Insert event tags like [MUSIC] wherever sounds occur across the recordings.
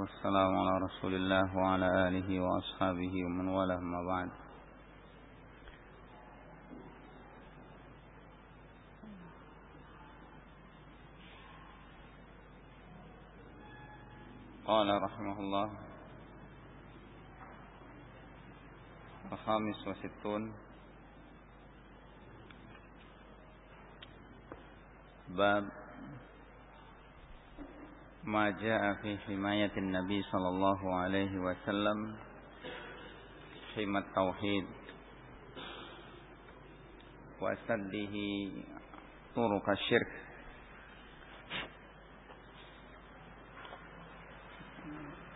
والسلام على رسول الله وعلى آله وأصحابه ومن والاه ما بعد. قال رحمه الله الخامس وستون باب ما جاء في حماية النبي صلى الله عليه وسلم حمى التوحيد وسده طرق الشرك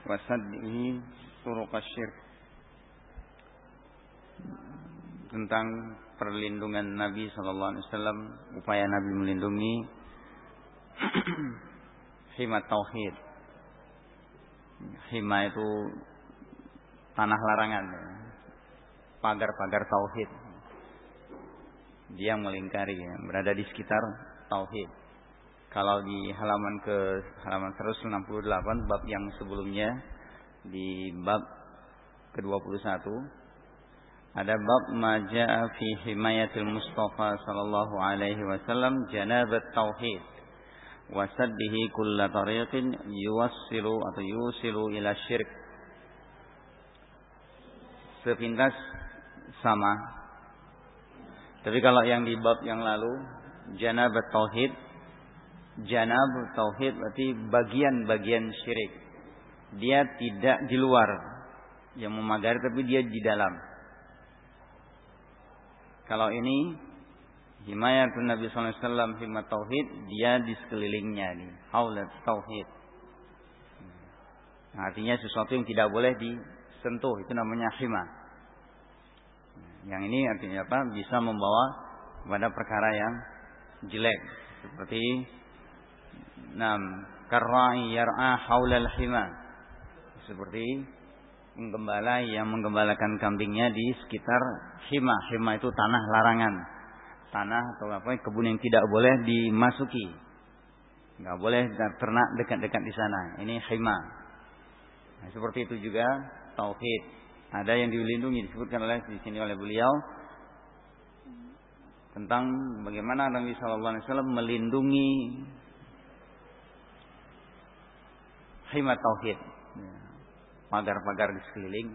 وسده طرق الشرك tentang perlindungan Nabi Shallallahu Alaihi Wasallam upaya Nabi melindungi [CLEARS THROAT] hima tauhid. Hima itu tanah larangan, pagar-pagar tauhid. Dia melingkari, berada di sekitar tauhid. Kalau di halaman ke halaman 168 bab yang sebelumnya di bab ke-21 ada bab maja'a fi himayatil Mustafa sallallahu alaihi wasallam janabat tauhid wasaddihi kulla tariqin yuwassilu atau yusilu ila syirk. Sepintas sama. Tapi kalau yang di bab yang lalu janab tauhid janab tauhid berarti bagian-bagian syirik. Dia tidak di luar yang memagari tapi dia di dalam. Kalau ini Himayatun Nabi SAW Himat Tauhid Dia di sekelilingnya nih Haulat Tauhid. Nah, Artinya sesuatu yang tidak boleh disentuh Itu namanya hima. Yang ini artinya apa? Bisa membawa pada perkara yang jelek. Seperti Nam Karra'i yar'a haulal hima. Seperti Menggembala yang menggembalakan kambingnya di sekitar hima. Hima itu tanah larangan tanah atau apa kebun yang tidak boleh dimasuki. Nggak boleh ternak dekat-dekat di sana. Ini hima. Nah, seperti itu juga tauhid. Ada yang dilindungi disebutkan oleh di sini oleh beliau tentang bagaimana Nabi Shallallahu Alaihi Wasallam melindungi hima tauhid. Pagar-pagar di sekeliling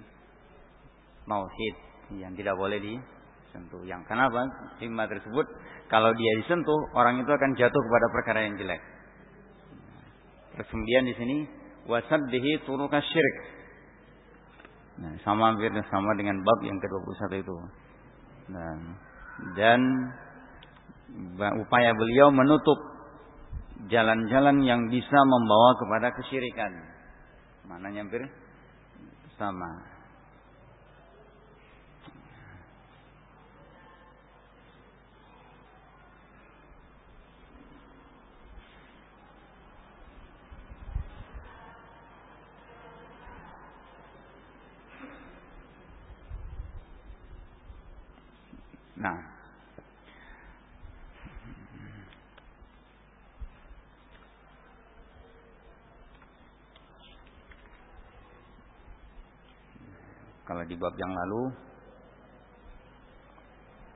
tauhid yang tidak boleh di sentuh. Yang kenapa? Himma tersebut kalau dia disentuh, orang itu akan jatuh kepada perkara yang jelek. Terus kemudian di sini wasaddihi turuka syirik. Nah, sama hampir sama dengan bab yang ke-21 itu. Nah, dan upaya beliau menutup jalan-jalan yang bisa membawa kepada kesyirikan. Mananya hampir sama. Nah. Kalau di bab yang lalu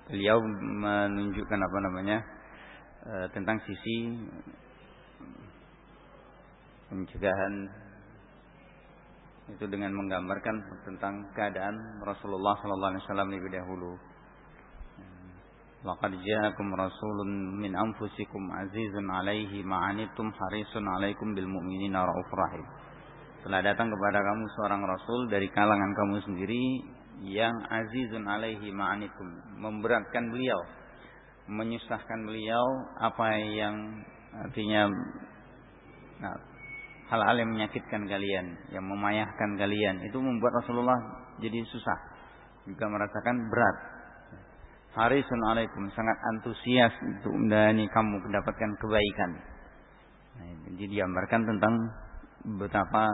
beliau menunjukkan apa namanya e, tentang sisi pencegahan itu dengan menggambarkan tentang keadaan Rasulullah Sallallahu Alaihi Wasallam lebih dahulu. Laqad ja'akum rasulun min anfusikum azizun alaihi ma'anittum harisun alaikum bil mu'minina raufur rahim. Telah datang kepada kamu seorang rasul dari kalangan kamu sendiri yang azizun alaihi ma'anittum, memberatkan beliau, menyusahkan beliau apa yang artinya nah, hal-hal yang menyakitkan kalian, yang memayahkan kalian, itu membuat Rasulullah jadi susah, juga merasakan berat harisun alaikum sangat antusias untuk mendani kamu mendapatkan kebaikan. Nah, jadi digambarkan tentang betapa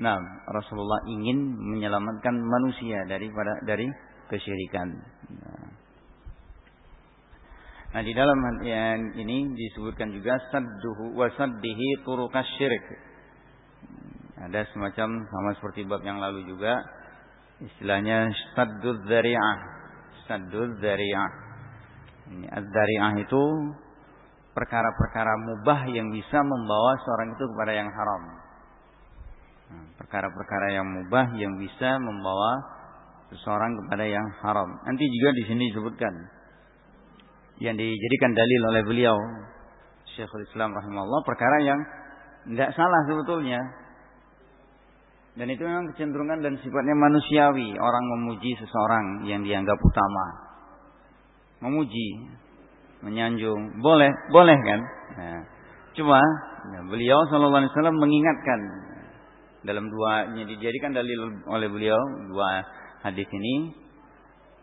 nah Rasulullah ingin menyelamatkan manusia daripada dari kesyirikan. Nah, di dalam yang ini disebutkan juga sadduhu wa saddihi turukas syirik. Ada semacam sama seperti bab yang lalu juga istilahnya saddud dzari'ah. Saddud dzari'ah. Ini ad-dzari'ah itu perkara-perkara mubah yang bisa membawa seorang itu kepada yang haram. Nah, perkara-perkara yang mubah yang bisa membawa seseorang kepada yang haram. Nanti juga di sini disebutkan yang dijadikan dalil oleh beliau Syekhul Islam rahimahullah perkara yang tidak salah sebetulnya. Dan itu memang kecenderungan dan sifatnya manusiawi orang memuji seseorang yang dianggap utama. Memuji, menyanjung, boleh, boleh kan? Nah, cuma nah, beliau Wasallam mengingatkan. Dalam dua dijadikan dalil oleh beliau dua hadis ini.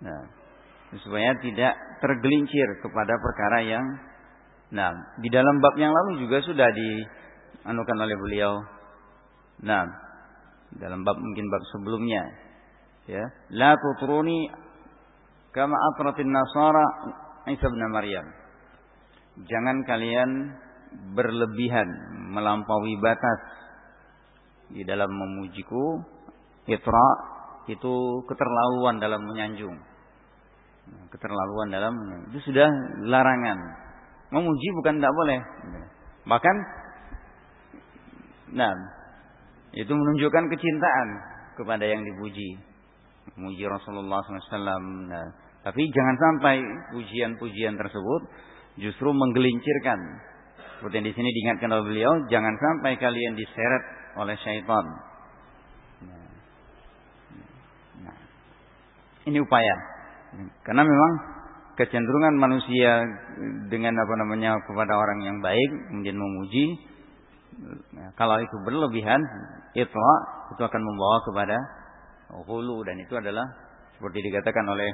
Nah, supaya tidak tergelincir kepada perkara yang nah di dalam bab yang lalu juga sudah dianukan oleh beliau. Nah dalam bab mungkin bab sebelumnya. Ya la tutruni kama atratin nasara Isa bin Maryam jangan kalian berlebihan melampaui batas di dalam memujiku itra itu keterlaluan dalam menyanjung. Keterlaluan dalam itu sudah larangan. Memuji bukan tidak boleh. Bahkan nah itu menunjukkan kecintaan kepada yang dipuji. Memuji Rasulullah SAW. Nah, tapi jangan sampai pujian-pujian tersebut justru menggelincirkan. Seperti yang di sini diingatkan oleh beliau, jangan sampai kalian diseret oleh syaitan Ini upaya. Karena memang kecenderungan manusia dengan apa namanya kepada orang yang baik kemudian memuji kalau itu berlebihan itu itu akan membawa kepada hulu dan itu adalah seperti dikatakan oleh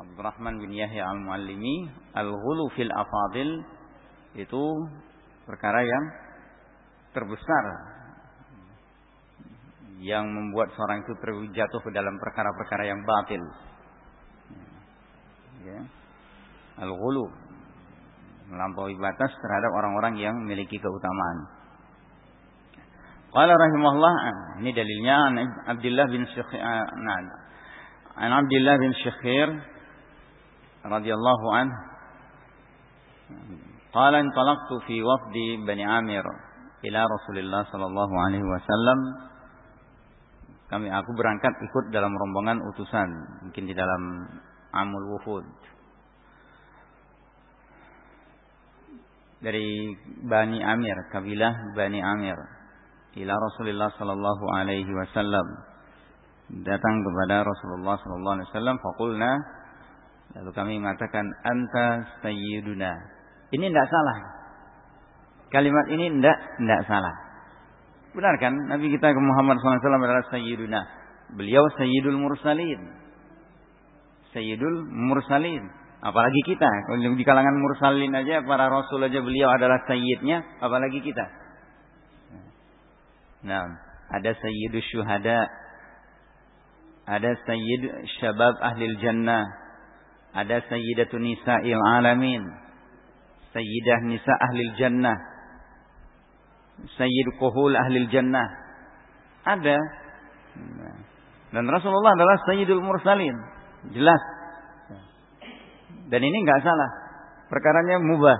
Abdurrahman bin Yahya al-Muallimi al-hulu fil afadil itu perkara yang terbesar yang membuat seorang itu terjatuh ke dalam perkara-perkara yang batil. Ya. Al-ghulu melampaui batas terhadap orang-orang yang memiliki keutamaan. Qala rahimahullah ini dalilnya Abdullah bin nah, an Abdullah bin Syakhir radhiyallahu an qala intalaqtu fi wafdi Bani Amir ila Rasulillah sallallahu alaihi wasallam. Kami aku berangkat ikut dalam rombongan utusan mungkin di dalam Amul Wufud dari Bani Amir kabilah Bani Amir ila Rasulullah sallallahu alaihi wasallam. Datang kepada Rasulullah sallallahu alaihi wasallam faqulna lalu kami mengatakan anta sayyiduna ini tidak salah kalimat ini tidak tidak salah Benar kan? Nabi kita Muhammad SAW adalah Sayyiduna. Beliau Sayyidul Mursalin. Sayyidul Mursalin. Apalagi kita. Kalau di kalangan Mursalin aja, para Rasul aja beliau adalah Sayyidnya. Apalagi kita. Nah, ada Sayyidul Syuhada. Ada Sayyid Syabab Ahlil Jannah. Ada Sayyidatun Nisa'il Alamin. Sayyidah Nisa Ahlil Jannah Sayyid Kuhul Ahlil Jannah. Ada. Dan Rasulullah adalah Sayyidul Mursalin. Jelas. Dan ini enggak salah. Perkaranya mubah.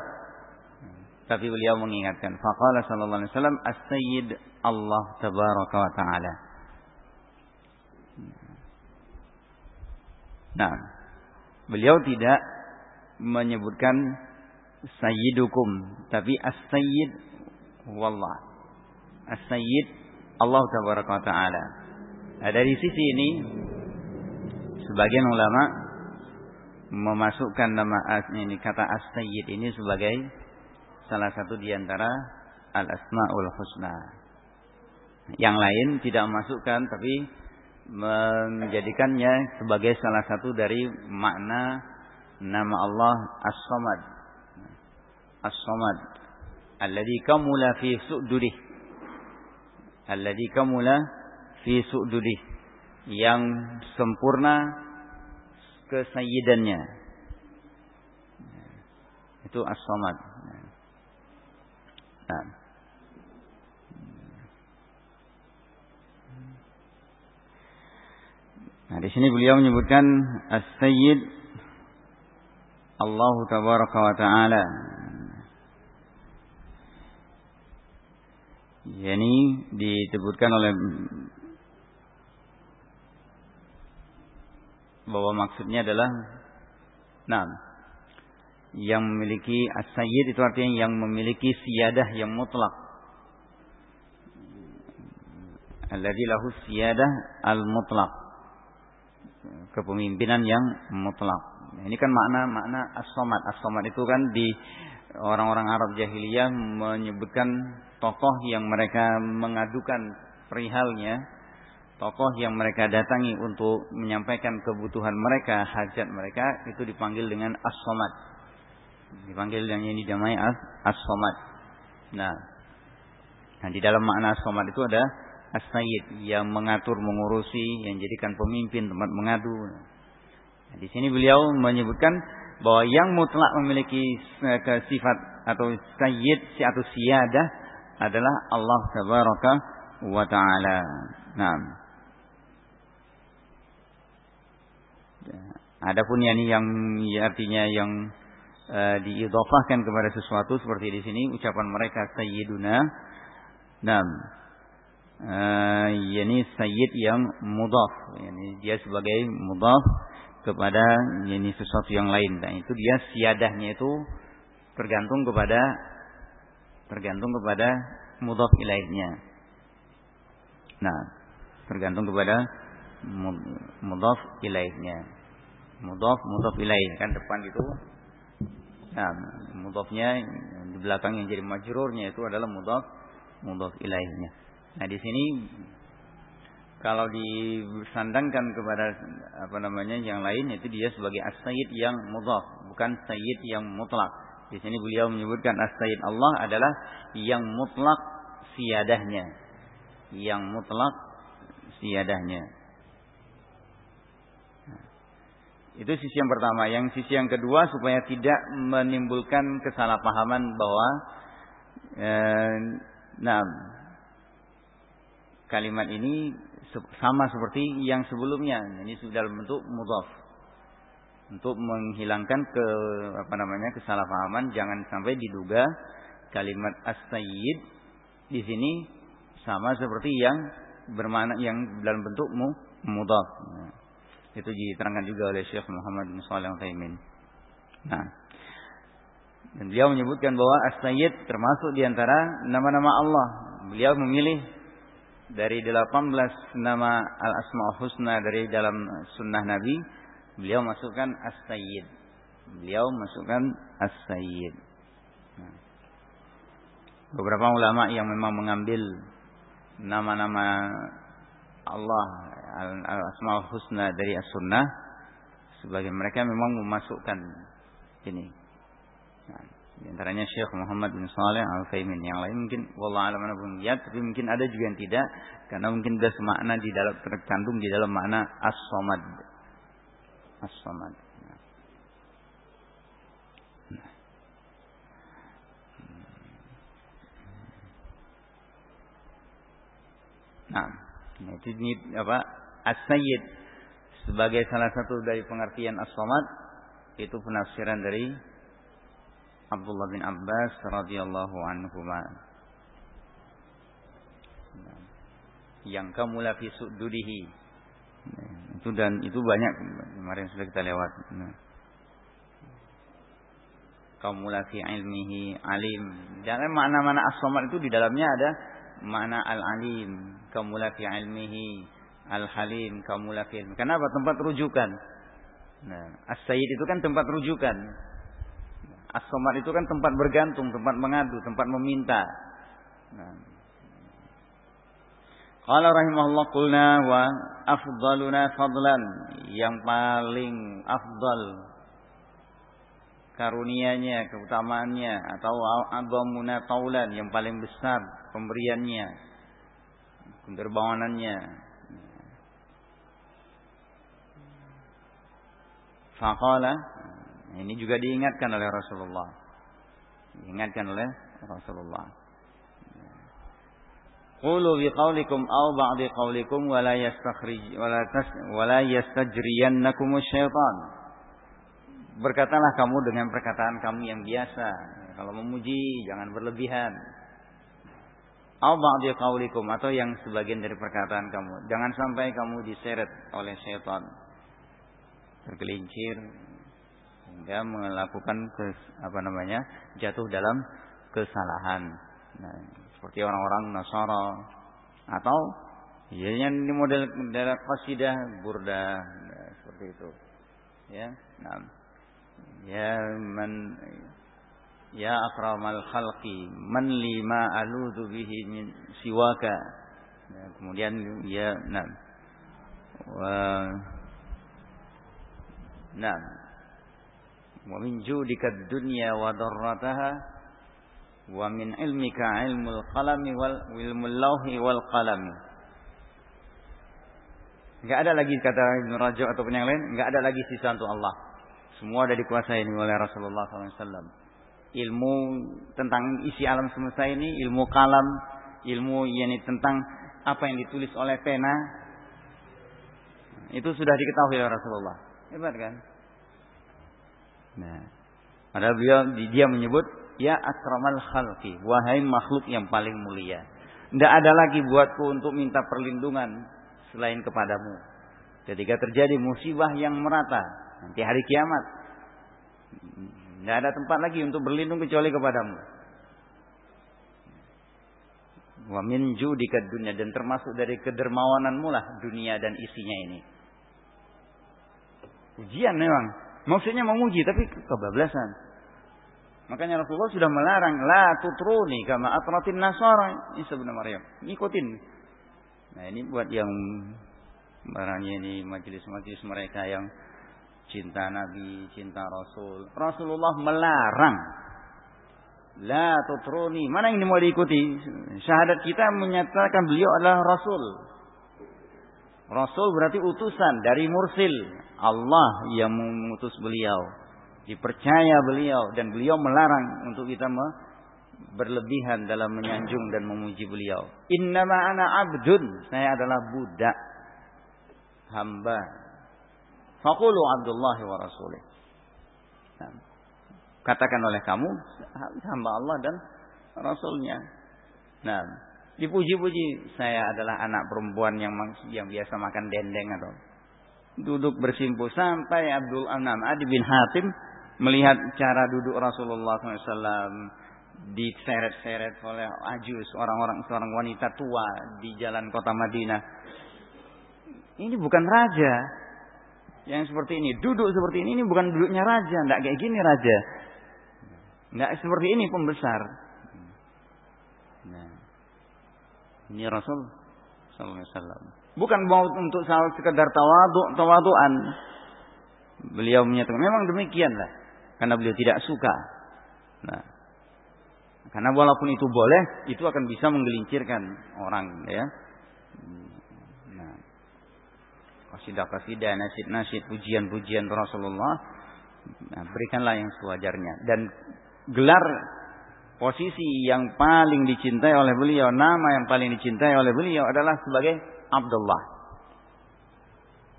Tapi beliau mengingatkan. Faqala sallallahu alaihi wasallam as-sayyid Allah tabaraka wa ta'ala. Nah, beliau tidak menyebutkan sayyidukum, tapi as-sayyid wallah. As-Sayyid Allah tabaraka taala. Nah, dari sisi ini sebagian ulama memasukkan nama as ini kata as-sayyid ini sebagai salah satu di antara al-asmaul husna. Yang lain tidak memasukkan tapi menjadikannya sebagai salah satu dari makna nama Allah As-Samad. As-Samad. Alladhi kamula fi su'dudih. Alladhi kamula fi su'dudih. Yang sempurna kesayyidannya itu as-samad. Nah. Nah, di sini beliau menyebutkan As-Sayyid Allah Tabaraka wa Ta'ala. Yani disebutkan oleh bahwa maksudnya adalah nah yang memiliki as-sayyid itu artinya yang memiliki siyadah yang mutlak. Alladzi lahu siyadah al-mutlak kepemimpinan yang mutlak. Ini kan makna makna as-somad. As-somad itu kan di orang-orang Arab jahiliyah menyebutkan tokoh yang mereka mengadukan perihalnya, tokoh yang mereka datangi untuk menyampaikan kebutuhan mereka, hajat mereka itu dipanggil dengan as-somad. Dipanggil yang ini dinamai as-somad. Nah, nah di dalam makna as-somad itu ada as-sayyid yang mengatur mengurusi yang jadikan pemimpin tempat mengadu. Nah, di sini beliau menyebutkan bahwa yang mutlak memiliki eh, sifat atau sayyid atau siyadah adalah Allah tabaraka wa taala. Nah. Adapun yani yang artinya yang uh, diidhafahkan kepada sesuatu seperti di sini ucapan mereka sayyiduna. Nah, uh, yakni sayyid yang mudhaf yakni dia sebagai mudhaf kepada yakni sesuatu yang lain. Dan itu dia siadahnya itu tergantung kepada tergantung kepada mudhaf ilaihnya. Nah tergantung kepada mudhaf ilaihnya. Mudhaf mudhaf ilaih. Kan depan itu nah mudhafnya di belakang yang jadi majrurnya itu adalah mudhaf mudhaf ilaihnya Nah di sini kalau disandangkan kepada apa namanya yang lain itu dia sebagai as-sayyid yang mudhaf, bukan sayyid yang mutlak. Di sini beliau menyebutkan as-sayyid Allah adalah yang mutlak siadahnya. Yang mutlak siadahnya. Nah, itu sisi yang pertama. Yang sisi yang kedua supaya tidak menimbulkan kesalahpahaman bahwa eh, nah kalimat ini sama seperti yang sebelumnya. Ini sudah dalam bentuk mudhaf. Untuk menghilangkan ke apa namanya kesalahpahaman jangan sampai diduga kalimat as-sayyid di sini sama seperti yang bermakna yang dalam bentuk mudhaf. Nah, itu diterangkan juga oleh Syekh Muhammad bin Shalih Al-Utsaimin. Nah, dan beliau menyebutkan bahwa as-sayyid termasuk di antara nama-nama Allah. Beliau memilih dari 18 nama Al-Asma'ul Husna dari dalam sunnah Nabi, beliau masukkan As-Sayyid. Beliau masukkan As-Sayyid. Nah. Beberapa ulama yang memang mengambil nama-nama Allah Al-Asma'ul Husna dari As-Sunnah sebagai mereka memang memasukkan ini. Nah. Di antaranya Syekh Muhammad bin Saleh Al Faimin. Yang lain mungkin wallah alam pun ya, tapi mungkin ada juga yang tidak karena mungkin sudah semakna di dalam terkandung di dalam makna as-samad. As-samad. Nah, nah itu ini apa? As-Sayyid sebagai salah satu dari pengertian as-samad itu penafsiran dari Abdullah bin Abbas radhiyallahu anhu yang kamu fi sududihi itu dan itu banyak kemarin sudah kita lewat. Kamu fi ilmihi alim. Dan makna-makna as-samad itu di dalamnya ada makna al-alim. Kamu fi ilmihi al-halim. Kamu fi kenapa? Tempat rujukan. Nah as-sayyid itu kan tempat rujukan As-somad itu kan tempat bergantung, tempat mengadu, tempat meminta. Nah. Qala rahimahullah qulna wa afdaluna fadlan yang paling afdal karunianya, keutamaannya atau abamuna taulan yang paling besar pemberiannya, derbawanannya. Faqala ini juga diingatkan oleh Rasulullah. Diingatkan oleh Rasulullah. Qulu biqaulikum aw ba'di qaulikum wa la yastakhrij wa la tas wa la yastajriyannakum syaitan. Berkatalah kamu dengan perkataan kamu yang biasa. Kalau memuji jangan berlebihan. Aw ba'di qaulikum atau yang sebagian dari perkataan kamu. Jangan sampai kamu diseret oleh syaitan. Tergelincir hingga melakukan kes, apa namanya? jatuh dalam kesalahan. Nah, seperti orang-orang Nasara atau ya yang ini model model qasidah burda nah, seperti itu ya nah ya man ya akramal khalqi man lima aludhu bihi min siwaka nah, kemudian ya nah wa nah darrataha wa min ilmika ilmul qalami wal ilmul lauhi wal qalami Enggak ada lagi kata Ibnu Rajab ataupun yang lain, enggak ada lagi sisa untuk Allah. Semua sudah dikuasai ini oleh Rasulullah SAW. Ilmu tentang isi alam semesta ini, ilmu kalam, ilmu yang tentang apa yang ditulis oleh pena, itu sudah diketahui oleh Rasulullah. Hebat kan? Nah, padahal beliau dia menyebut Ya akramal khalqi. Wahai makhluk yang paling mulia. Tidak ada lagi buatku untuk minta perlindungan selain kepadamu. Ketika terjadi musibah yang merata. Nanti hari kiamat. Tidak ada tempat lagi untuk berlindung kecuali kepadamu. Wa min judika dunia dan termasuk dari kedermawananmu lah dunia dan isinya ini. Ujian memang. Maksudnya memuji tapi kebablasan. Makanya Rasulullah sudah melarang la tutruni kama atratin nasara Isa bin Maryam. Ikutin. Nah, ini buat yang barangnya ini majelis-majelis mereka yang cinta Nabi, cinta Rasul. Rasulullah melarang La tutruni. Mana yang mau diikuti? Syahadat kita menyatakan beliau adalah Rasul. Rasul berarti utusan dari mursil. Allah yang mengutus beliau dipercaya beliau dan beliau melarang untuk kita berlebihan dalam menyanjung dan memuji beliau. Innama ana abdun, saya adalah budak hamba. Faqulu Abdullah wa rasulih. Nah, katakan oleh kamu hamba Allah dan rasulnya. Nah, dipuji-puji saya adalah anak perempuan yang yang biasa makan dendeng atau duduk bersimpuh sampai Abdul Anam Adi bin Hatim melihat cara duduk Rasulullah SAW diseret-seret oleh ajus orang-orang seorang wanita tua di jalan kota Madinah. Ini bukan raja yang seperti ini, duduk seperti ini ini bukan duduknya raja, tidak kayak gini raja. Tidak seperti ini pembesar. Nah, ini Rasul SAW. Bukan mau untuk sekedar tawadu, tawaduan. Beliau menyatakan memang demikianlah karena beliau tidak suka. Nah, karena walaupun itu boleh, itu akan bisa menggelincirkan orang, ya. Nah, kasidah-kasidah, nasid-nasid, pujian-pujian Rasulullah, nah, berikanlah yang sewajarnya. Dan gelar posisi yang paling dicintai oleh beliau, nama yang paling dicintai oleh beliau adalah sebagai Abdullah.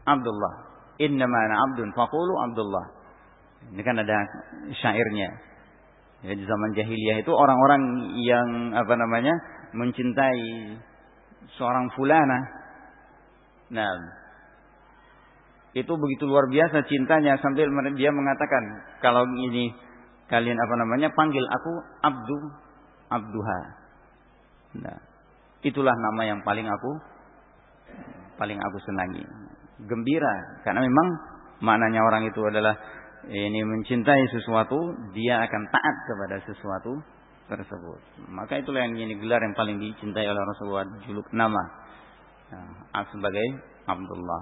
Abdullah. Innama ana abdun faqulu Abdullah. Ini kan ada syairnya. Ya, di zaman jahiliyah itu orang-orang yang apa namanya mencintai seorang fulana. Nah, itu begitu luar biasa cintanya sambil dia mengatakan kalau ini kalian apa namanya panggil aku Abdu Abduha. Nah, itulah nama yang paling aku paling aku senangi. Gembira karena memang maknanya orang itu adalah ini mencintai sesuatu, dia akan taat kepada sesuatu tersebut. Maka itulah yang ini gelar yang paling dicintai oleh Rasulullah, juluk nama nah, sebagai Abdullah.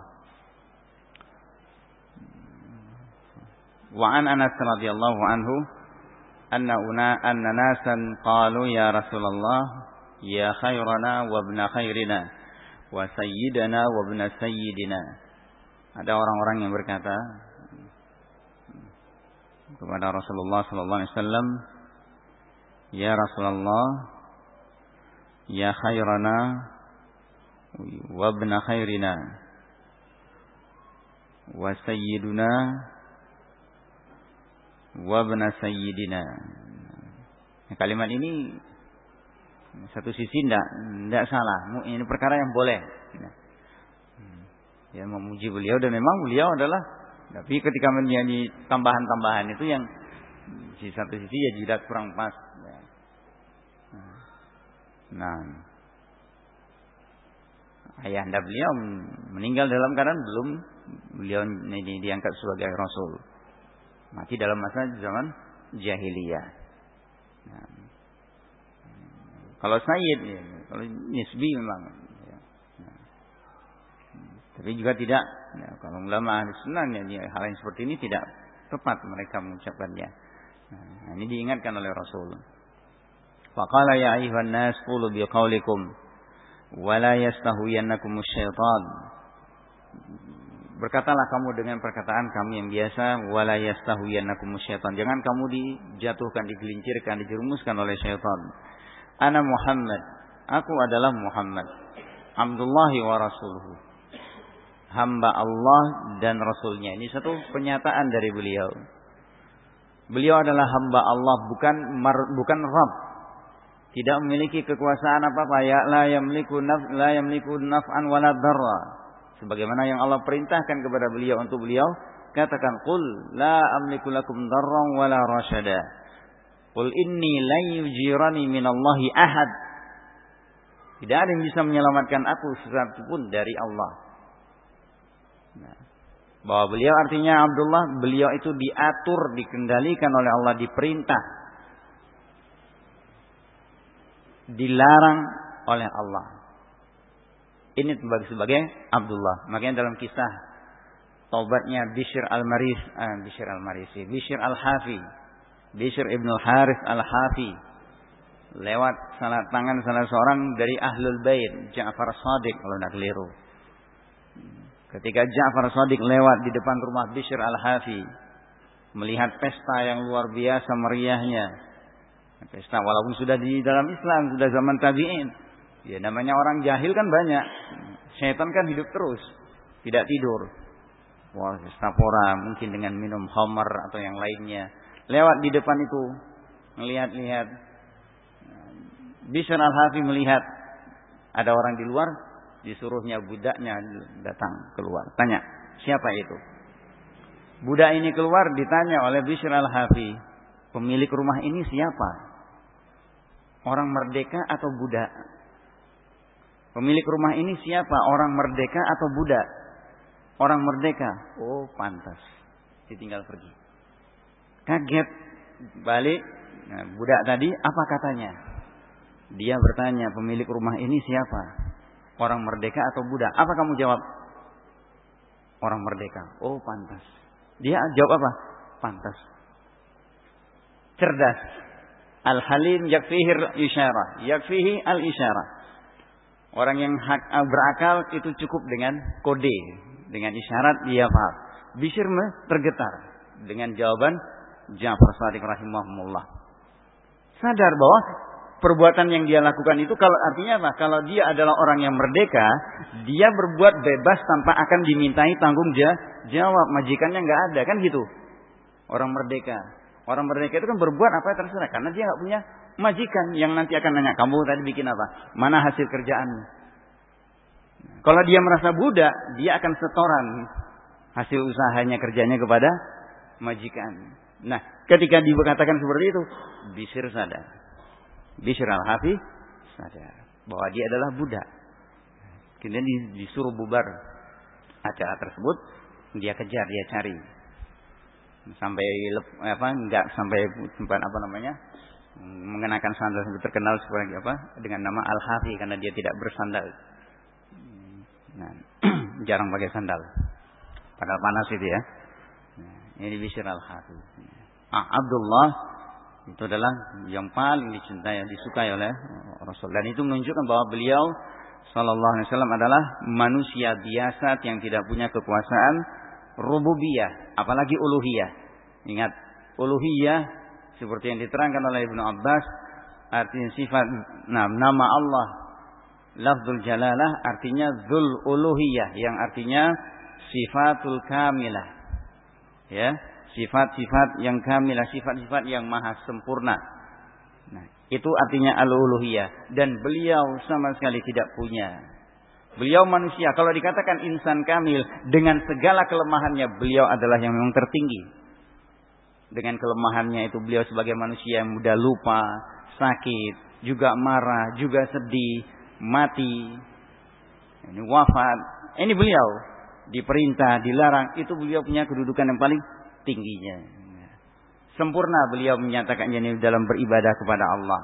Wa an Anas radhiyallahu anhu anna una anna nasan qalu ya Rasulullah ya khairana wa ibna khairina wa sayyidana wa ibna sayyidina. Ada orang-orang yang berkata, kepada Rasulullah sallallahu alaihi wasallam, "Ya Rasulullah, ya khairana wa ibn khairina wa sayyiduna wa ibn sayyidina. Kalimat ini satu sisi tidak tidak salah. Ini perkara yang boleh. Ya memuji beliau dan memang beliau adalah tapi ketika menyanyi tambahan-tambahan itu yang di satu sisi ya jidat kurang pas. Nah, ayah anda beliau meninggal dalam keadaan belum beliau ini diangkat sebagai rasul. Mati dalam masa zaman jahiliyah. Nah, kalau Sayyid, ya, kalau Nisbi memang. Ya. Nah. Tapi juga tidak, ya, kalau ulama sunnah ya, hal yang seperti ini tidak tepat mereka mengucapkannya. Nah, ini diingatkan oleh Rasul. Faqala ya ayuhan nas qulu biqaulikum wa la yastahuyannakum syaitan. Berkatalah kamu dengan perkataan kamu yang biasa wala yastahuyannakum syaitan. Jangan kamu dijatuhkan, digelincirkan, dijerumuskan oleh syaitan. Ana Muhammad. Aku adalah Muhammad. Abdullah wa Rasuluhu. Hamba Allah dan Rasulnya. Ini satu pernyataan dari beliau. Beliau adalah hamba Allah bukan mar, bukan Rabb. Tidak memiliki kekuasaan apa-apa. Ya la yamliku naf la yamliku naf'an wala darra. Sebagaimana yang Allah perintahkan kepada beliau untuk beliau katakan qul la amliku lakum darran wala rasyada. Qul inni lan yujirani minallahi ahad. Tidak ada yang bisa menyelamatkan aku sesuatu pun dari Allah. Nah, bahwa beliau artinya Abdullah, beliau itu diatur, dikendalikan oleh Allah, diperintah. Dilarang oleh Allah. Ini sebagai sebagai Abdullah. Makanya dalam kisah taubatnya Bishr al-Maris, eh, Bishr al-Marisi, Bishr al-Hafi, Bishr ibn Harith al-Hafi lewat salah tangan salah seorang dari ahlul bait Ja'far Sadiq kalau tidak keliru. Ketika Ja'far Sadiq lewat di depan rumah Bishr al-Hafi melihat pesta yang luar biasa meriahnya. Pesta walaupun sudah di dalam Islam, sudah zaman tabi'in. Ya namanya orang jahil kan banyak. Syaitan kan hidup terus, tidak tidur. Wah, pesta mungkin dengan minum homer atau yang lainnya lewat di depan itu. Melihat-lihat. Bishr al-Hafi melihat. Ada orang di luar disuruhnya budaknya datang keluar. Tanya siapa itu? Budak ini keluar ditanya oleh Bishr al-Hafi pemilik rumah ini siapa? Orang merdeka atau budak? Pemilik rumah ini siapa? Orang merdeka atau budak? Orang merdeka. Oh pantas. Ditinggal pergi Kaget balik nah, budak tadi apa katanya? Dia bertanya pemilik rumah ini siapa? Orang merdeka atau budak? Apa kamu jawab? Orang merdeka. Oh pantas. Dia jawab apa? Pantas. Cerdas. Al-halim yakfihi isyarah. Yakfihi al-isyarah. Orang yang hak, berakal itu cukup dengan kode. Dengan isyarat dia paham. Bisir tergetar. Dengan jawaban Ja'far Sadiq rahimahumullah. Sadar bahwa perbuatan yang dia lakukan itu kalau artinya apa? Kalau dia adalah orang yang merdeka, dia berbuat bebas tanpa akan dimintai tanggung jawab. Majikannya nggak ada kan gitu. Orang merdeka. Orang merdeka itu kan berbuat apa terserah karena dia nggak punya majikan yang nanti akan nanya kamu tadi bikin apa? Mana hasil kerjaanmu? Kalau dia merasa budak, dia akan setoran hasil usahanya kerjanya kepada majikan. Nah, ketika dikatakan seperti itu, Bisir sadar. Bisir al-Hafi sadar bahwa dia adalah budak. Kemudian disuruh bubar acara tersebut, dia kejar, dia cari. Sampai apa enggak sampai sempat apa namanya? mengenakan sandal sampai terkenal sebagai apa? dengan nama Al-Hafi karena dia tidak bersandal. Nah, [CLEARS THROAT] jarang pakai sandal. Padahal panas itu ya. Ini Bishr al-Hafiz. Ah, Abdullah itu adalah yang paling dicintai, disukai oleh Rasul. Dan itu menunjukkan bahwa beliau Sallallahu Alaihi Wasallam adalah manusia biasa yang tidak punya kekuasaan rububiyah, apalagi uluhiyah. Ingat, uluhiyah seperti yang diterangkan oleh Ibnu Abbas, artinya sifat nah, nama Allah lafzul jalalah artinya zul uluhiyah yang artinya sifatul kamilah ya sifat-sifat yang kamilah sifat-sifat yang maha sempurna. Nah itu artinya al-uluhiyah. Dan beliau sama sekali tidak punya. Beliau manusia. Kalau dikatakan insan kamil dengan segala kelemahannya beliau adalah yang memang tertinggi. Dengan kelemahannya itu beliau sebagai manusia yang mudah lupa sakit, juga marah, juga sedih, mati, ini wafat. Ini beliau. Diperintah, dilarang, itu beliau punya kedudukan yang paling tingginya. Sempurna beliau menyatakannya ini dalam beribadah kepada Allah.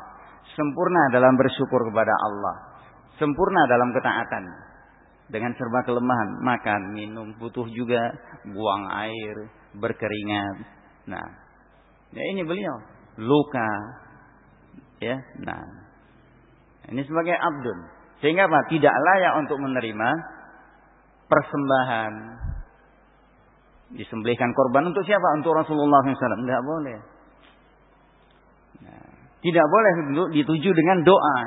Sempurna dalam bersyukur kepada Allah. Sempurna dalam ketaatan. Dengan serba kelemahan. Makan, minum, butuh juga. Buang air, berkeringat. Nah, ya ini beliau. Luka, Ya, nah. Ini sebagai abdun. Sehingga apa? Tidak layak untuk menerima persembahan. Disembelihkan korban untuk siapa? Untuk Rasulullah SAW. Tidak boleh. Nah, tidak boleh dituju dengan doa.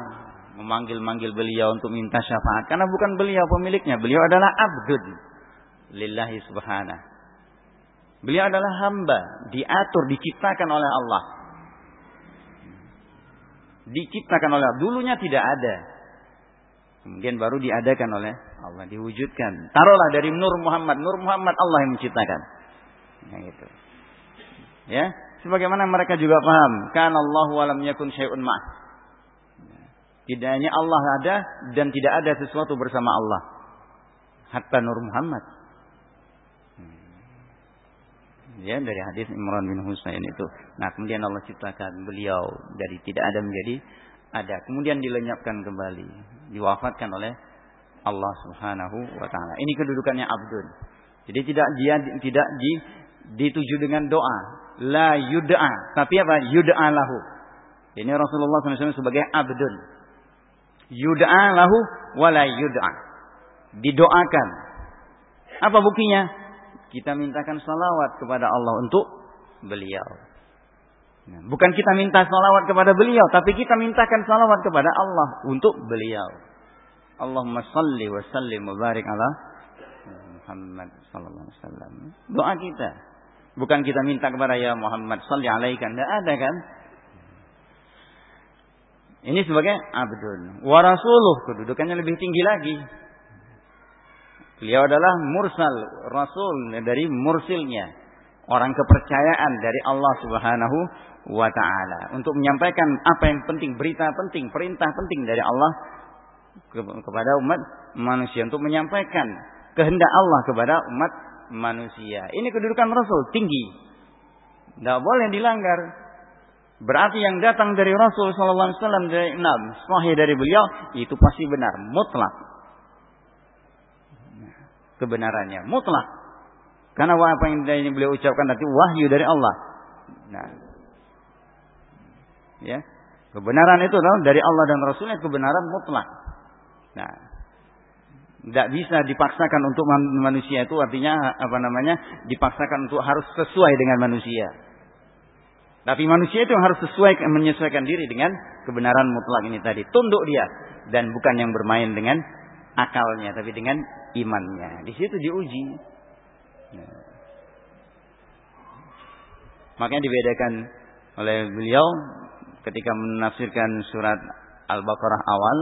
Memanggil-manggil beliau untuk minta syafaat. Karena bukan beliau pemiliknya. Beliau adalah abdun. Lillahi subhanahu. Beliau adalah hamba. Diatur, diciptakan oleh Allah diciptakan oleh Allah. Dulunya tidak ada. Kemudian baru diadakan oleh Allah, diwujudkan. Taruhlah dari Nur Muhammad. Nur Muhammad Allah yang menciptakan. Nah, itu. Ya, sebagaimana mereka juga paham, kan Allah walam yakun syai'un ma'. Tidak hanya Allah ada dan tidak ada sesuatu bersama Allah. Hatta Nur Muhammad ya dari hadis Imran bin Husain itu. Nah, kemudian Allah ciptakan beliau dari tidak ada menjadi ada. Kemudian dilenyapkan kembali, diwafatkan oleh Allah Subhanahu wa taala. Ini kedudukannya abdun. Jadi tidak dia tidak di dituju dengan doa, la yud'a, tapi apa? Yud'a lahu. Ini Rasulullah SAW sebagai abdun. Yud'a lahu wala yud'a. Didoakan. Apa buktinya? kita mintakan salawat kepada Allah untuk beliau. Nah, bukan kita minta salawat kepada beliau, tapi kita mintakan salawat kepada Allah untuk beliau. Allahumma salli wa sallim wa barik ala Muhammad sallallahu alaihi wasallam. Doa kita. Bukan kita minta kepada ya Muhammad salli alaika, tidak ada kan? Ini sebagai abdun. Wa rasuluh, kedudukannya lebih tinggi lagi. Beliau adalah mursal, rasul dari mursilnya. Orang kepercayaan dari Allah Subhanahu wa taala untuk menyampaikan apa yang penting, berita penting, perintah penting dari Allah kepada umat manusia untuk menyampaikan kehendak Allah kepada umat manusia. Ini kedudukan Rasul tinggi. Tidak boleh dilanggar. Berarti yang datang dari Rasul Sallallahu Alaihi Wasallam dari enam sahih dari beliau itu pasti benar, mutlak kebenarannya mutlak karena apa yang beliau ucapkan nanti wahyu dari Allah nah ya kebenaran itu dari Allah dan Rasulnya kebenaran mutlak nah tidak bisa dipaksakan untuk manusia itu artinya apa namanya dipaksakan untuk harus sesuai dengan manusia tapi manusia itu harus sesuai menyesuaikan diri dengan kebenaran mutlak ini tadi tunduk dia dan bukan yang bermain dengan akalnya tapi dengan imannya. Di situ diuji. Nah. Makanya dibedakan oleh beliau ketika menafsirkan surat Al-Baqarah awal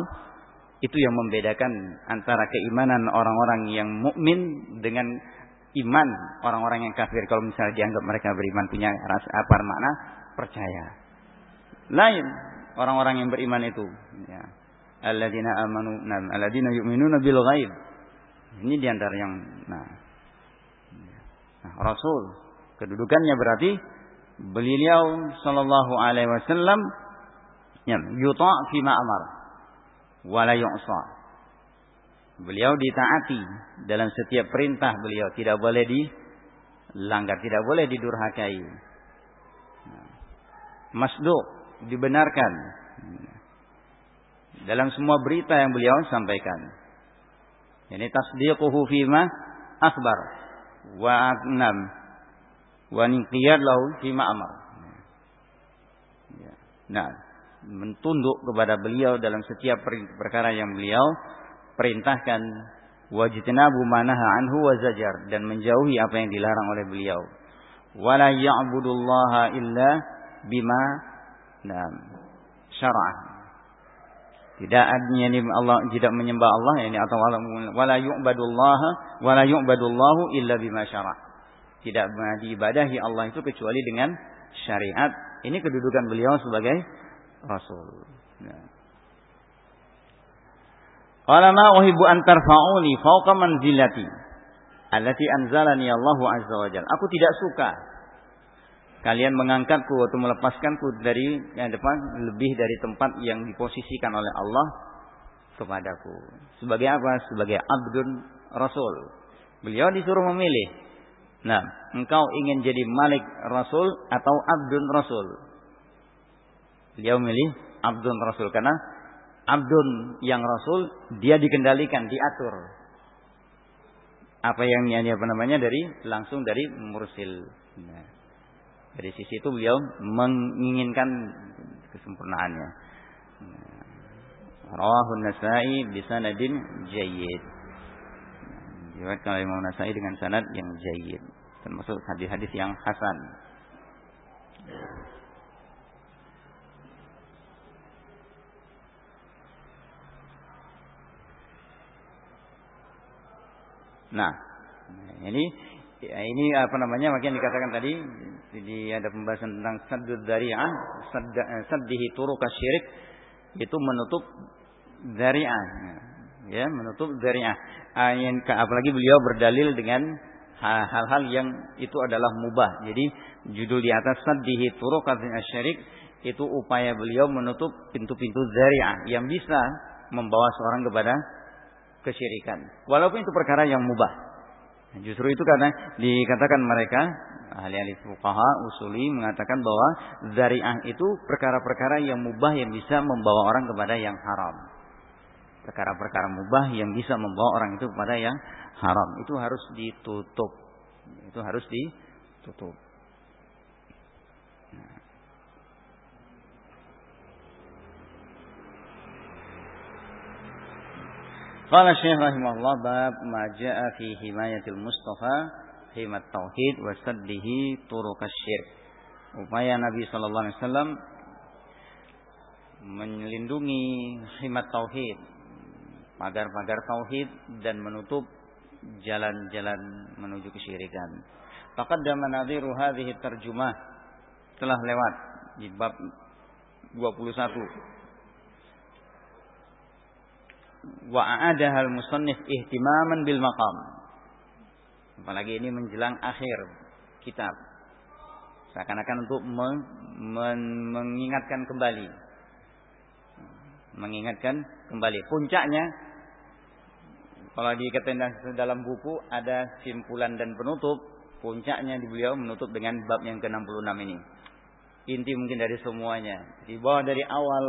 itu yang membedakan antara keimanan orang-orang yang mukmin dengan iman orang-orang yang kafir. Kalau misalnya dianggap mereka beriman punya rasa apa makna? Percaya. Lain orang-orang yang beriman itu. Ya. Alladzina amanu nam alladzina yu'minuna bil ghaib. Ini di antara yang nah, nah Rasul kedudukannya berarti beliau Shallallahu Alaihi Wasallam ya, yuta fi ma'amar wala yu'sa. Beliau ditaati dalam setiap perintah beliau tidak boleh dilanggar, tidak boleh didurhakai. Masduq dibenarkan dalam semua berita yang beliau sampaikan. Yani tasdiquhu fima akhbar wa anam wa niqiyad lahu fima amar. Ya. Nah, mentunduk kepada beliau dalam setiap perkara yang beliau perintahkan wajtinabu manaha anhu wa zajar dan menjauhi apa yang dilarang oleh beliau wala ya'budullaha illa bima nah, syara'ah tidak adanya Allah tidak menyembah Allah ini atau wala yu'badullah wala yu'badullahu illa bima syara. Tidak diibadahi Allah itu kecuali dengan syariat. Ini kedudukan beliau sebagai rasul. Ya. Qala ma uhibbu an tarfa'uni fawqa manzilati allati anzalani Allahu azza wajalla. Aku tidak suka kalian mengangkatku atau melepaskanku dari yang depan lebih dari tempat yang diposisikan oleh Allah kepadaku. Sebagai apa? Sebagai abdun rasul. Beliau disuruh memilih. Nah, engkau ingin jadi malik rasul atau abdun rasul? Beliau memilih abdun rasul karena abdun yang rasul dia dikendalikan, diatur. Apa yang ini apa namanya dari langsung dari mursil. Nah. Dari sisi itu beliau menginginkan kesempurnaannya. Rawahun Nasai bisanadin jayyid. Diriwayatkan oleh Imam Nasai dengan sanad yang jayyid. Termasuk hadis-hadis yang hasan. Nah, ini ini apa namanya makin dikatakan tadi di ada pembahasan tentang saddud dari'ah, eh, saddihi turuq syirik itu menutup dari'ah. Ya, menutup dari'ah. Ayin apalagi beliau berdalil dengan hal-hal yang itu adalah mubah. Jadi judul di atas saddihi turuq syirik itu upaya beliau menutup pintu-pintu dari'ah yang bisa membawa seorang kepada kesyirikan. Walaupun itu perkara yang mubah. Justru itu karena dikatakan mereka ahli-ahli fuqaha usuli mengatakan bahwa zari'ah itu perkara-perkara yang mubah yang bisa membawa orang kepada yang haram. Perkara-perkara mubah yang bisa membawa orang itu kepada yang haram. Itu harus ditutup. Itu harus ditutup. Qala Syekh rahimahullah bab ma jaa fi himayatil Mustafa himat tauhid wa saddihi turukas syirk. Upaya Nabi sallallahu alaihi wasallam melindungi himat tauhid, pagar-pagar tauhid dan menutup jalan-jalan menuju kesyirikan. Taqaddama nadhiru hadhihi tarjumah telah lewat di bab 21 wa a'adaha al-musannif ihtimaman bil maqam. Apalagi ini menjelang akhir kitab. Seakan-akan untuk men men mengingatkan kembali. Mengingatkan kembali. Puncaknya kalau dikatakan dalam buku ada simpulan dan penutup, puncaknya di beliau menutup dengan bab yang ke-66 ini. Inti mungkin dari semuanya. Di bawah dari awal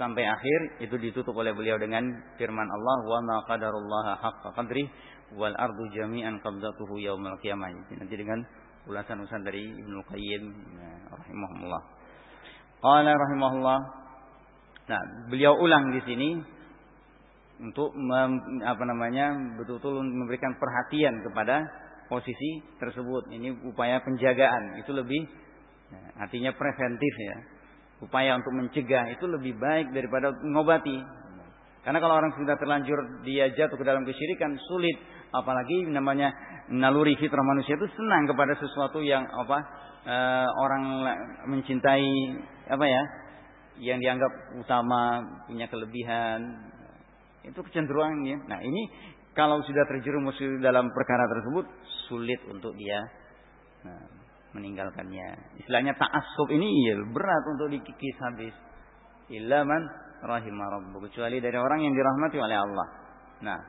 sampai akhir itu ditutup oleh beliau dengan firman Allah wa ma qadarullah haqqa qadri wal ardu jami'an qabdatuhu yaumal qiyamah. Nanti dengan ulasan-ulasan dari Ibnu Qayyim nah, rahimahullah. Qala rahimahullah. Nah, beliau ulang di sini untuk mem, apa namanya betul-betul memberikan perhatian kepada posisi tersebut. Ini upaya penjagaan itu lebih nah, artinya preventif ya upaya untuk mencegah itu lebih baik daripada mengobati. Karena kalau orang sudah terlanjur dia jatuh ke dalam kesyirikan sulit, apalagi namanya naluri fitrah manusia itu senang kepada sesuatu yang apa e, orang mencintai apa ya, yang dianggap utama punya kelebihan itu kecenderungannya. Nah ini kalau sudah terjerumus dalam perkara tersebut sulit untuk dia nah, meninggalkannya. Istilahnya ta'assub ini iya berat untuk dikikis habis. Illa man rahimah rabbu. Kecuali dari orang yang dirahmati oleh Allah. Nah.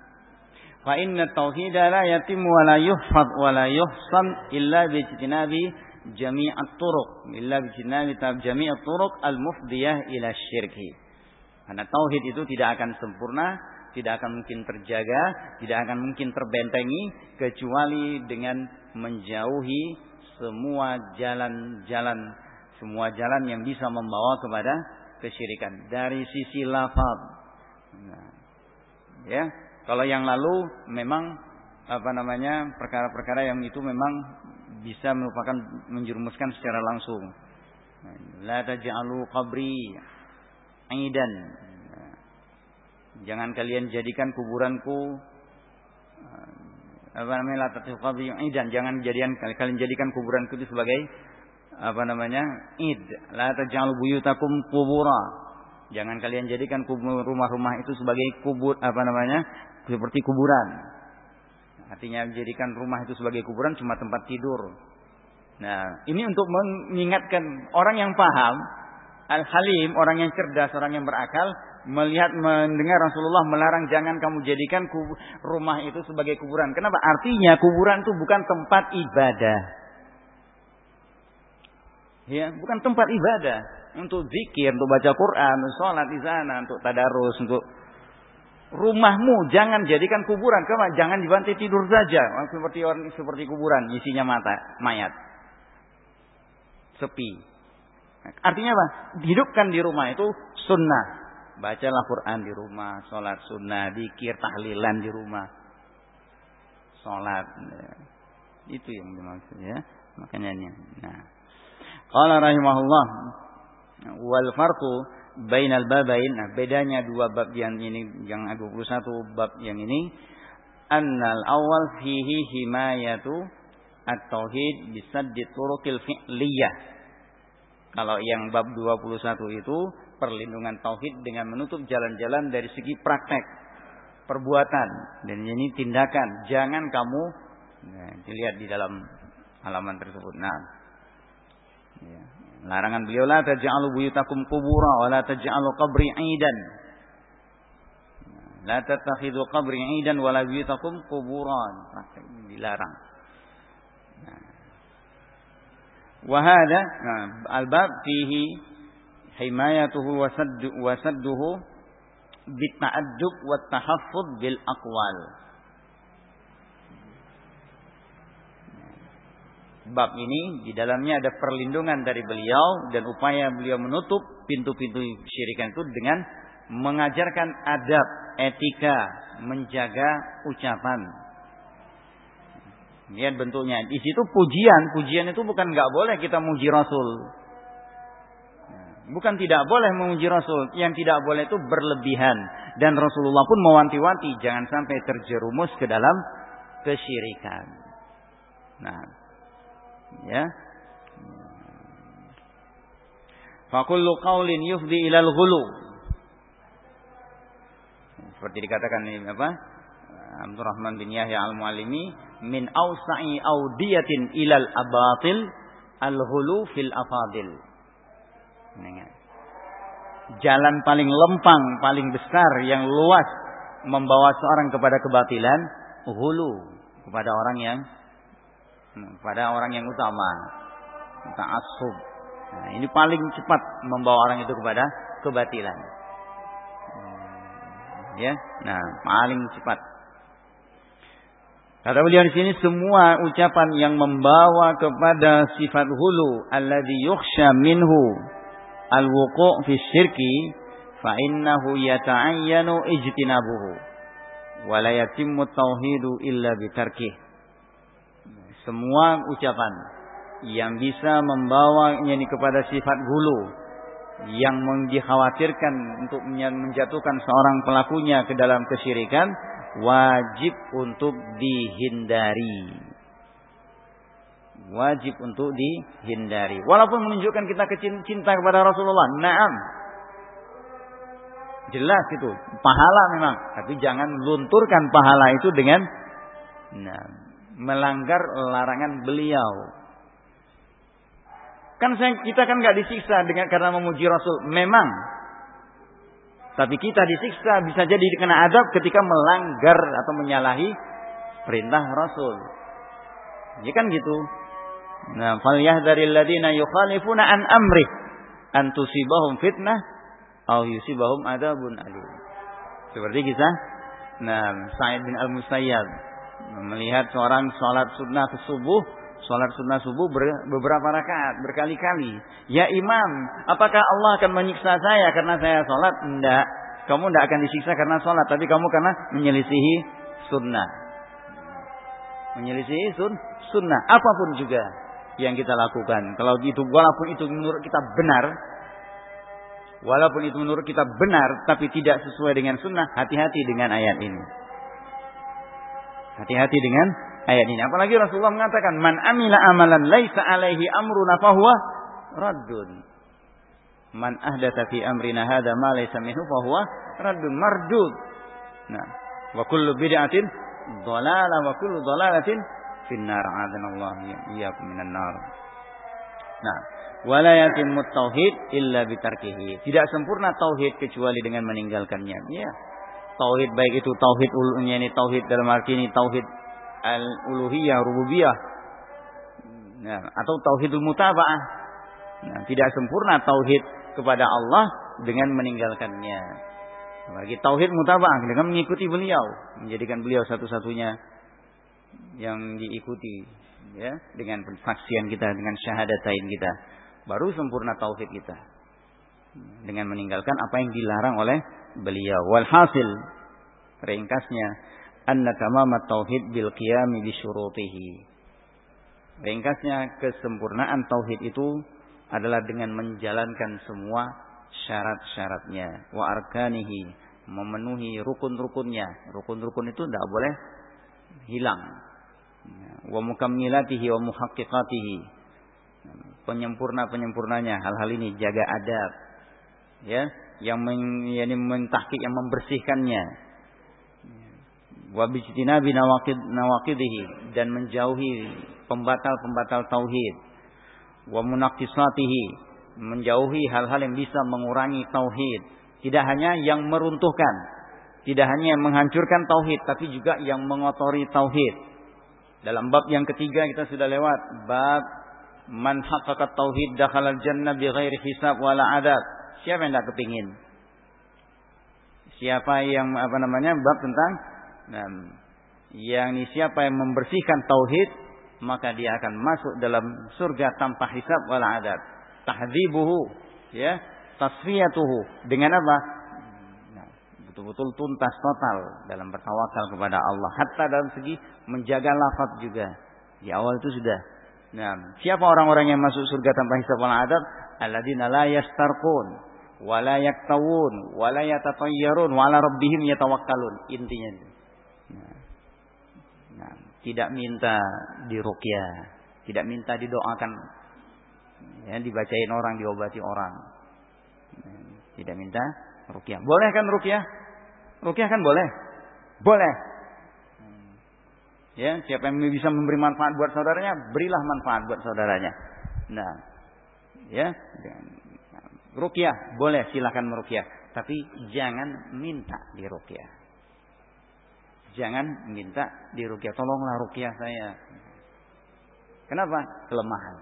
Fa inna tauhida la yatimu wa la yuhfad wa la yuhsan illa bijtinabi jami'at turuq. Illa bijtinabi jami'at turuq al-mufdiyah ila syirki. Karena tauhid itu tidak akan sempurna, tidak akan mungkin terjaga, tidak akan mungkin terbentengi kecuali dengan menjauhi semua jalan-jalan Semua jalan yang bisa membawa kepada kesyirikan dari sisi lafaz. Nah, ya, kalau yang lalu memang apa namanya perkara-perkara yang itu memang bisa merupakan menjerumuskan secara langsung. La taj'alu qabri aidan. Jangan kalian jadikan kuburanku apa namanya la taj'alu qabri aidan. Jangan jadikan kalian jadikan kuburanku itu sebagai apa namanya? id. La taj'alu buyutakum qubura. Jangan kalian jadikan rumah-rumah itu sebagai kubur apa namanya? seperti kuburan. Artinya menjadikan rumah itu sebagai kuburan cuma tempat tidur. Nah, ini untuk mengingatkan orang yang paham, al-halim, orang yang cerdas, orang yang berakal, melihat mendengar Rasulullah melarang jangan kamu jadikan rumah itu sebagai kuburan. Kenapa? Artinya kuburan itu bukan tempat ibadah. Ya, bukan tempat ibadah. Untuk zikir, untuk baca Quran, untuk sholat di sana, untuk tadarus, untuk rumahmu jangan jadikan kuburan. Kenapa? Jangan dibantai tidur saja. Seperti orang seperti kuburan, isinya mata, mayat. Sepi. Artinya apa? Hidupkan di rumah itu sunnah. Bacalah Quran di rumah, sholat sunnah, dikir, tahlilan di rumah. Sholat. Itu yang dimaksud ya. Makanya nah. Qala rahimahullah wal farqu bainal babain. Nah, bedanya dua bab yang ini yang 21 bab yang ini annal awal fihi himayatu at-tauhid bisaddi turuqil fi'liyah. Kalau yang bab 21 itu perlindungan tauhid dengan menutup jalan-jalan dari segi praktek perbuatan dan ini tindakan. Jangan kamu nah, dilihat di dalam halaman tersebut. Nah, ya. Larangan beliau la taj'alu buyutakum qubura wa la taj'alu qabri 'idan. La tattakhidhu qabri 'idan wa la buyutakum quburan. Dilarang. Wa hadha al-bab fihi himayatuhu wa sadduhu bit-ta'addub wa tahaffud bil aqwal. bab ini di dalamnya ada perlindungan dari beliau dan upaya beliau menutup pintu-pintu syirikan itu dengan mengajarkan adab, etika, menjaga ucapan. Lihat bentuknya. Di situ pujian, pujian itu bukan nggak boleh kita muji Rasul. Bukan tidak boleh memuji Rasul. Yang tidak boleh itu berlebihan. Dan Rasulullah pun mewanti-wanti jangan sampai terjerumus ke dalam kesyirikan. Nah, Ya. Fakullu qaulin yufdi ilal ghulu. Seperti dikatakan ini apa? Abdurrahman bin Yahya al-Muallimi min awsa'i audiyatin ilal abatil al-ghulu fil afadil. Jalan paling lempang, paling besar yang luas membawa seorang kepada kebatilan, hulu kepada orang yang pada orang yang utama. Ta'assub. Nah, ini paling cepat membawa orang itu kepada kebatilan. Ya, nah paling cepat. Kata beliau di sini semua ucapan yang membawa kepada sifat hulu alladhi yukhsha minhu al-wuqu' fi syirki fa innahu yata'ayyanu ijtinabuhu wa la yatimmu tauhidu illa bitarkih semua ucapan yang bisa membawa ini kepada sifat gulu yang dikhawatirkan untuk menjatuhkan seorang pelakunya ke dalam kesyirikan wajib untuk dihindari. Wajib untuk dihindari. Walaupun menunjukkan kita cinta kepada Rasulullah. Naam. Jelas itu. Pahala memang. Tapi jangan lunturkan pahala itu dengan nah, melanggar larangan beliau. Kan saya, kita kan nggak disiksa dengan karena memuji Rasul. Memang. Tapi kita disiksa bisa jadi dikena adab ketika melanggar atau menyalahi perintah Rasul. Ya kan gitu. Nah, falyahdharil ladzina yukhalifuna an amri an tusibahum fitnah aw yusibahum adabun alim. Seperti kisah nah Sa'id bin Al-Musayyab melihat seorang sholat sunnah subuh Sholat sunnah subuh ber, beberapa rakaat, berkali-kali. Ya imam, apakah Allah akan menyiksa saya karena saya sholat? Tidak. Kamu tidak akan disiksa karena sholat, tapi kamu karena menyelisihi sunnah. Menyelisihi sun, sunnah. Apa pun juga yang kita lakukan. Kalau itu, walaupun itu menurut kita benar, walaupun itu menurut kita benar, tapi tidak sesuai dengan sunnah, hati-hati dengan ayat ini. Hati-hati dengan ayat ini. Apalagi Rasulullah mengatakan, "Man amila amalan laisa alaihi amruna fahuwa raddun." Man ahdatsa fi amrina hadza ma laysa minhu fahuwa raddun mardud. Nah, wa kullu bid'atin dhalalah wa kullu dhalalatin finnar. Adanallahu iyyakum minan nar. Nah, wala yatimmu tauhid illa bitarkihi. Tidak sempurna tauhid kecuali dengan meninggalkannya. Ya. Tauhid baik itu tauhid uluhnya ini tauhid dalam arti ini tauhid al-uluhiyah, rububiyah. Nah, atau tauhidul mutaba'ah. Nah, tidak sempurna tauhid kepada Allah dengan meninggalkannya. Bagi tauhid mutaba'ah dengan mengikuti beliau, menjadikan beliau satu-satunya yang diikuti ya dengan pensaksian kita dengan syahadatain kita. Baru sempurna tauhid kita. Dengan meninggalkan apa yang dilarang oleh beliau. Walhasil ringkasnya anna tamamat tauhid bil qiyami bi syurutihi. Ringkasnya kesempurnaan tauhid itu adalah dengan menjalankan semua syarat-syaratnya wa arkanihi memenuhi rukun-rukunnya. Rukun-rukun itu tidak boleh hilang. Wa mukammilatihi wa muhaqqiqatihi. Penyempurna-penyempurnanya hal-hal ini jaga adab. Ya, yang men, yani yang membersihkannya wa bijtinabi nawaqid nawaqidihi dan menjauhi pembatal-pembatal tauhid wa munaqqisatihi menjauhi hal-hal yang bisa mengurangi tauhid tidak hanya yang meruntuhkan tidak hanya menghancurkan tauhid tapi juga yang mengotori tauhid dalam bab yang ketiga kita sudah lewat bab man haqqaqa tauhid dakhala jannah bighairi hisab wala adab siapa yang tidak kepingin siapa yang apa namanya bab tentang Nah, yang ini siapa yang membersihkan tauhid maka dia akan masuk dalam surga tanpa hisab wal adab. Tahdzibuhu ya, tasfiyatuhu dengan apa? Nah, betul-betul tuntas total dalam bertawakal kepada Allah. Hatta dalam segi menjaga lafaz juga. Di awal itu sudah. Nah, siapa orang-orang yang masuk surga tanpa hisab wal adab? Alladzina la yastarqun wala yaktawun wala yatatayyarun wala rabbihim yatawakkalun. Intinya itu. Nah, tidak minta diruqyah, tidak minta didoakan, ya, dibacain orang, diobati orang. Nah, tidak minta ruqyah. Boleh kan ruqyah? Ruqyah kan boleh? Boleh. Ya, siapa yang bisa memberi manfaat buat saudaranya, berilah manfaat buat saudaranya. Nah, ya, ruqyah boleh silakan meruqyah, tapi jangan minta diruqyah. Jangan minta di rukyah. Tolonglah rukyah saya. Kenapa? Kelemahan.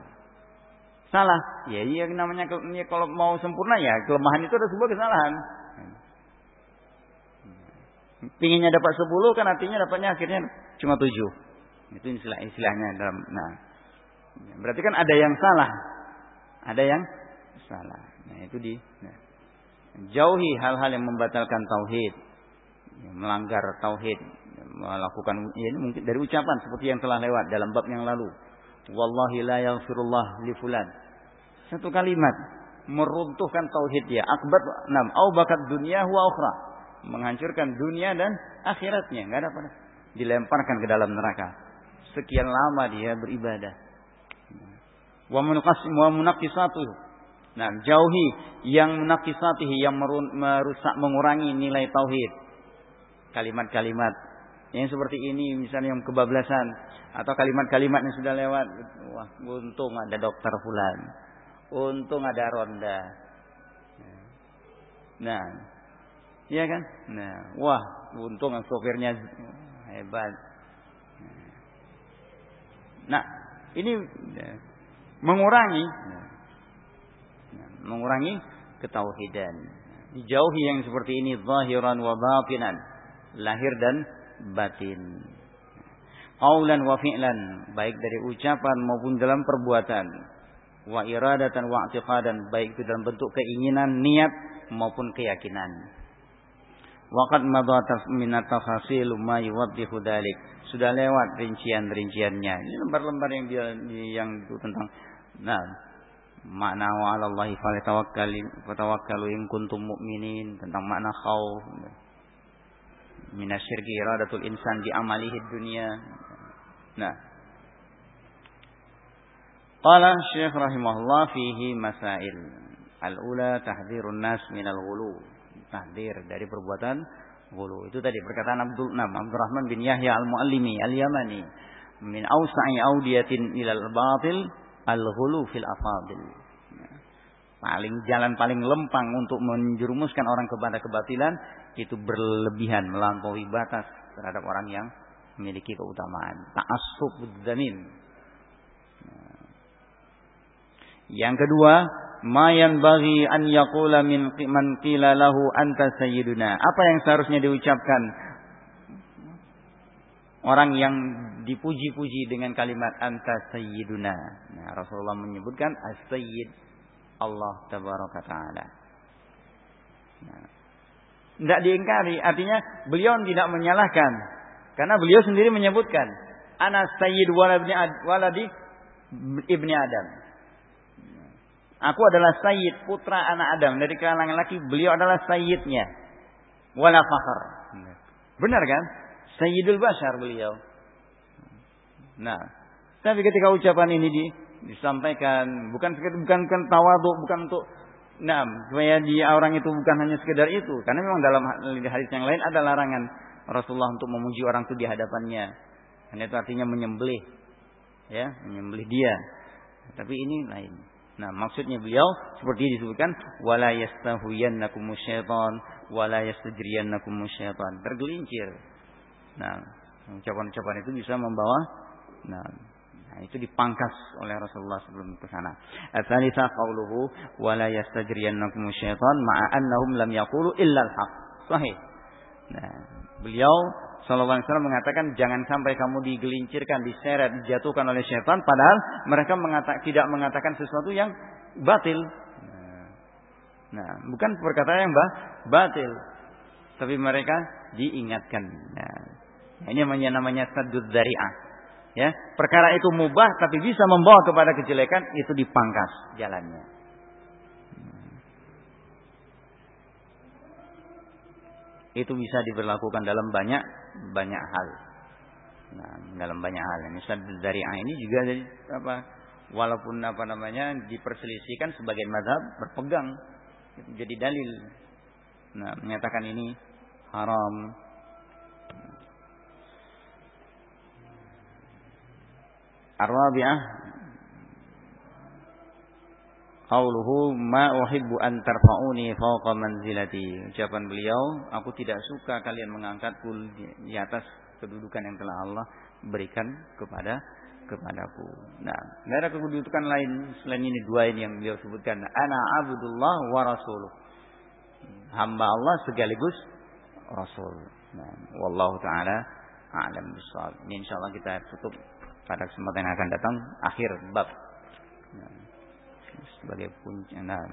Salah. Ya iya namanya ya, kalau mau sempurna ya kelemahan itu ada sebuah kesalahan. Pinginnya dapat 10 kan artinya dapatnya akhirnya cuma 7. Itu istilah istilahnya dalam nah. Berarti kan ada yang salah. Ada yang salah. Nah, itu di nah. jauhi hal-hal yang membatalkan tauhid, melanggar tauhid, melakukan ya ini mungkin dari ucapan seperti yang telah lewat dalam bab yang lalu. Wallahi la yaghfirullah li fulan. Satu kalimat meruntuhkan tauhid dia. Akbar enam au bakat dunia wa ukhra. Menghancurkan dunia dan akhiratnya, enggak ada Dilemparkan ke dalam neraka. Sekian lama dia beribadah. Wa munaqasim wa munaqqisatu. Nah, jauhi yang munaqisatihi yang merusak mengurangi nilai tauhid. Kalimat-kalimat yang seperti ini misalnya yang kebablasan atau kalimat-kalimat yang sudah lewat wah untung ada dokter fulan untung ada ronda nah iya kan nah wah untung sopirnya hebat nah ini ya, mengurangi nah, mengurangi ketauhidan dijauhi yang seperti ini zahiran wa batinan lahir dan batin. Qaulan wa fi'lan, baik dari ucapan maupun dalam perbuatan. Wa iradatan wa i'tiqadan, baik itu dalam bentuk keinginan, niat maupun keyakinan. Waqad madha min at-tafasil ma yuwaddihu dzalik. Sudah lewat rincian-rinciannya. Ini lembar-lembar yang dia yang itu tentang nah makna wa 'ala Allahi falyatawakkal fatawakkalu in kuntum mu'minin tentang makna khauf minasyirki iradatul insan di amalihi dunia. Nah. Qala Syekh rahimahullah fihi masail. Al-ula tahdhirun nas minal ghulu tahdir dari perbuatan gulu. Itu tadi perkataan Abdul Nam Abdurrahman bin Yahya Al-Muallimi Al-Yamani min awsa'i audiyatin ilal batil al-ghulu fil afadil. Paling jalan paling lempang untuk menjerumuskan orang kepada kebatilan itu berlebihan melampaui batas terhadap orang yang memiliki keutamaan. Ta'assub dzamin. Yang kedua, mayan bagi an yaqula min man qila lahu anta sayyiduna. Apa yang seharusnya diucapkan orang yang dipuji-puji dengan kalimat anta sayyiduna. Nah, Rasulullah menyebutkan as-sayyid Allah tabaraka taala. Nah, tidak diingkari, artinya beliau tidak menyalahkan. Karena beliau sendiri menyebutkan ana sayyid waladi ibni Adam. Aku adalah sayyid putra anak Adam dari kalangan laki. Beliau adalah sayyidnya. Wala fakhr. Benar kan? Sayyidul Bashar beliau. Nah, tapi ketika ucapan ini di, disampaikan bukan bukan bukan tawadhu, bukan untuk nah supaya dia orang itu bukan hanya sekedar itu karena memang dalam hadis yang lain ada larangan Rasulullah untuk memuji orang itu di hadapannya. Karena itu artinya menyembelih ya, menyembelih dia. Tapi ini lain. Nah, maksudnya beliau seperti disebutkan wala yastahuyannakum syaitan wala yastajriyannakum syaitan. Tergelincir. Nah, ucapan-ucapan itu bisa membawa nah, nah itu dipangkas oleh Rasulullah sebelum ke sana. Ats-tsalitsah qauluhu wala yastajriyannakum syaitan ma'a annahum lam yaqulu illa al-haq. Sahih. Nah, beliau Wasallam mengatakan jangan sampai kamu digelincirkan, diseret, dijatuhkan oleh syaitan, padahal mereka mengata, tidak mengatakan sesuatu yang batil. Nah, bukan perkataan yang bah, batil, tapi mereka diingatkan. Nah, ini namanya namanya sadud dari'ah. Ya, perkara itu mubah tapi bisa membawa kepada kejelekan itu dipangkas jalannya. Itu bisa diberlakukan dalam banyak banyak hal. Nah, dalam banyak hal. Misalnya dari ini juga jadi apa? Walaupun apa namanya diperselisihkan sebagai mazhab berpegang jadi dalil. Nah, menyatakan ini haram. Ar-rabi'ah Qauluhu ma uhibbu an tarfa'uni fawqa manzilati. Ucapan beliau, aku tidak suka kalian mengangkatku di atas kedudukan yang telah Allah berikan kepada kepadaku. Nah, tidak ada kedudukan lain selain ini dua ini yang beliau sebutkan. Ana abdullah wa rasuluh. Hamba Allah sekaligus rasul. Nah, wallahu taala a'lam bishawab. Ini insyaallah kita tutup pada kesempatan yang akan datang akhir bab. Nah sebagai puncak. Nah,